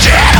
Get